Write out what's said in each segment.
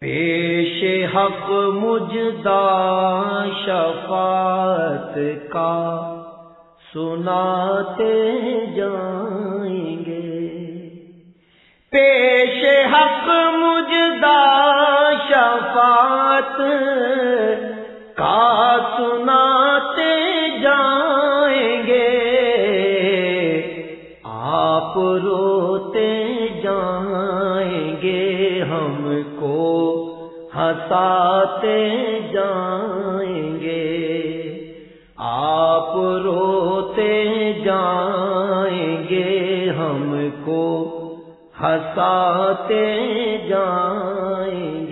پیش حق مجدہ شفاعت کا، سناتے جائیں گے۔ پیش حق مجدہ شفاعت کا، سناتے جائیں گے۔ آپ روتے جائیں ہنساتے جائیں گے۔ آپ روتے جائیں گے ہم کو ہنساتے جائیں گے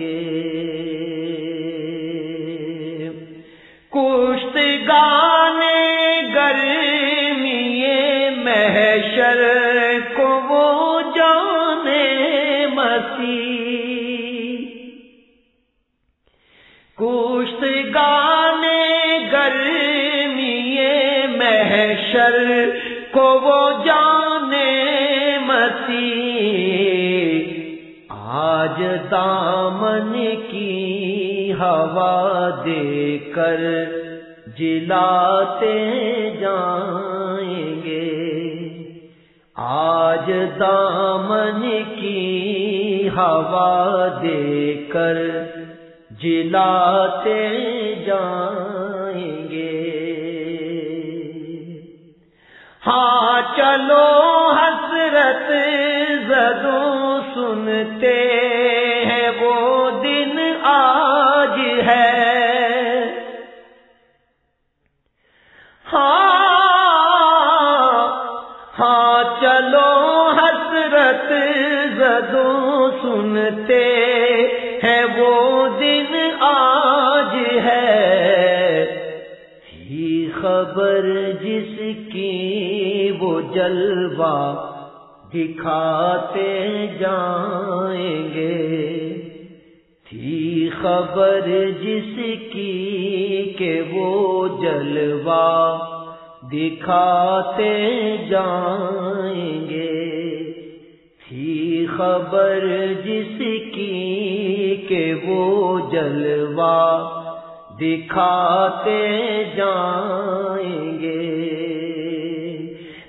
دامن کی ہوا دے کر جلاتے جائیں گے۔ آج دامن کی ہوا دے کر جلاتے جائیں گے۔ ہاں چلو حسرت زدوں سنتے ہاں چلو حسرت زدوں سنتے ہیں، وہ دن آج ہے۔ ہی خبر جس کی وہ جلوہ دکھاتے جائیں گے۔ تھی خبر جس کی کہ وہ جلوہ دکھاتے جائیں گے۔ تھی خبر جس کی کہ وہ جلوہ دکھاتے جائیں گے۔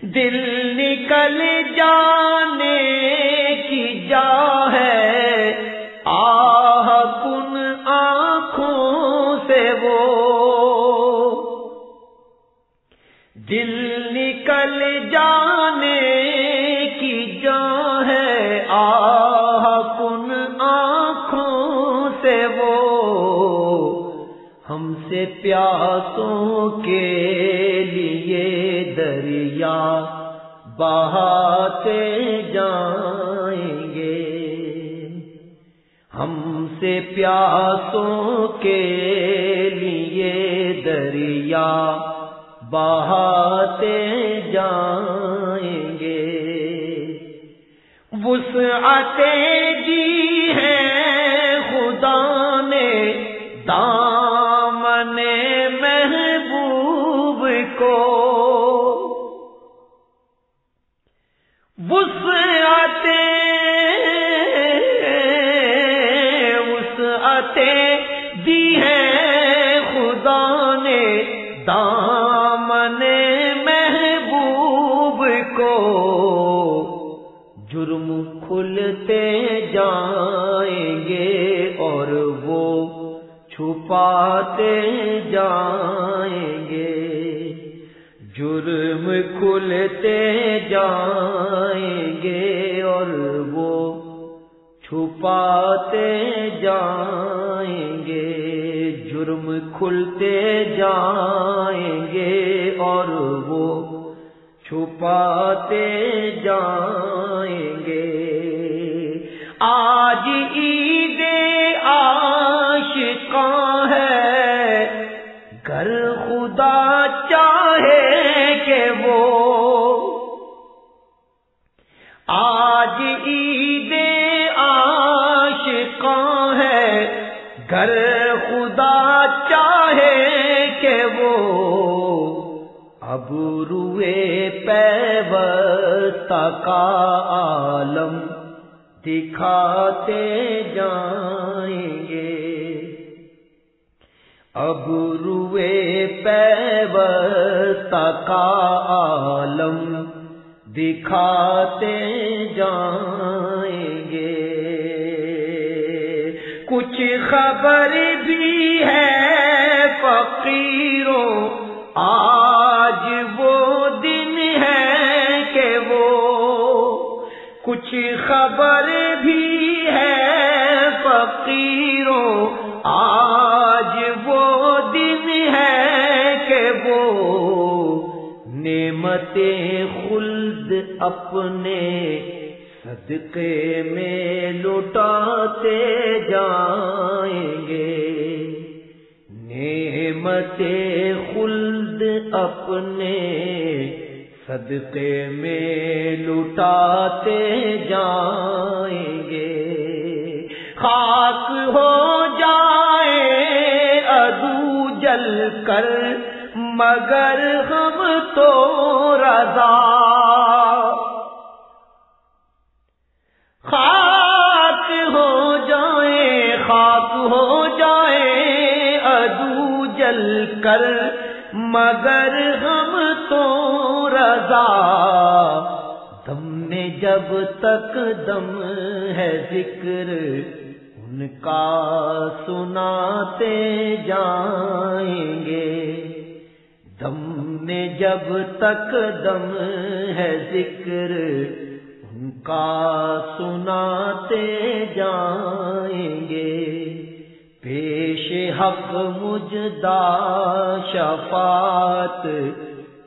دل دل نکل جانے کی جا ہے آہ کن آنکھوں سے وہ ہم سے پیاسوں کے لیے دریا بہاتے جائیں گے۔ ہم سے پیاسوں کے لیے دریا بہاتے جائیں گے۔ وسعتیں دی ہیں خدا نے دامن محبوب کو۔ وسعتیں دی ہیں چھپاتے جائیں گے، جرم کھلتے جائیں گے اور وہ چھپاتے جائیں گے، جرم کھلتے جائیں گے اور وہ چھپاتے جائیں گے۔ آج عید آج عید عاشقاں ہے۔ گر خدا چاہے کہ وہ اب روئے پیوستہ کا عالم دکھاتے جائیں گے۔ اب روئے کا عالم دکھاتے جائیں گے۔ کچھ خبر بھی ہے فقیروں، آج وہ دن ہے کہ وہ کچھ خبر بھی ہے فقیروں۔ خلد اپنے صدقے میں لٹاتے جائیں گے۔ نعمت خلد اپنے صدقے میں لٹاتے جائیں گے۔ خاک ہو جائے ادو جل کر مگر ہم تو رضا۔ خاک ہو جائیں خاک ہو جائیں ادو جل کر، مگر ہم تو رضا۔ دم میں جب تک دم ہے ذکر، ان کا سناتے جائیں گے۔ جب تک دم ہے ذکر، ان کا سناتے جائیں گے۔ پیش حق مجدہ شفات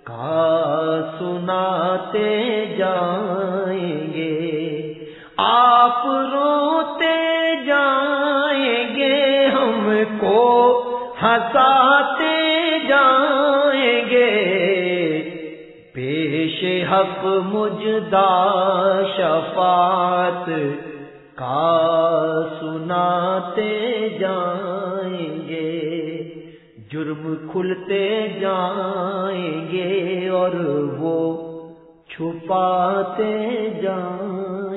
کا سناتے جائیں گے۔ آپ روتے جائیں گے، ہم کو ہنساتے جائیں گے۔ حق مجدا شفات کا سناتے جائیں گے، جرم کھلتے جائیں گے اور وہ چھپاتے جائیں گے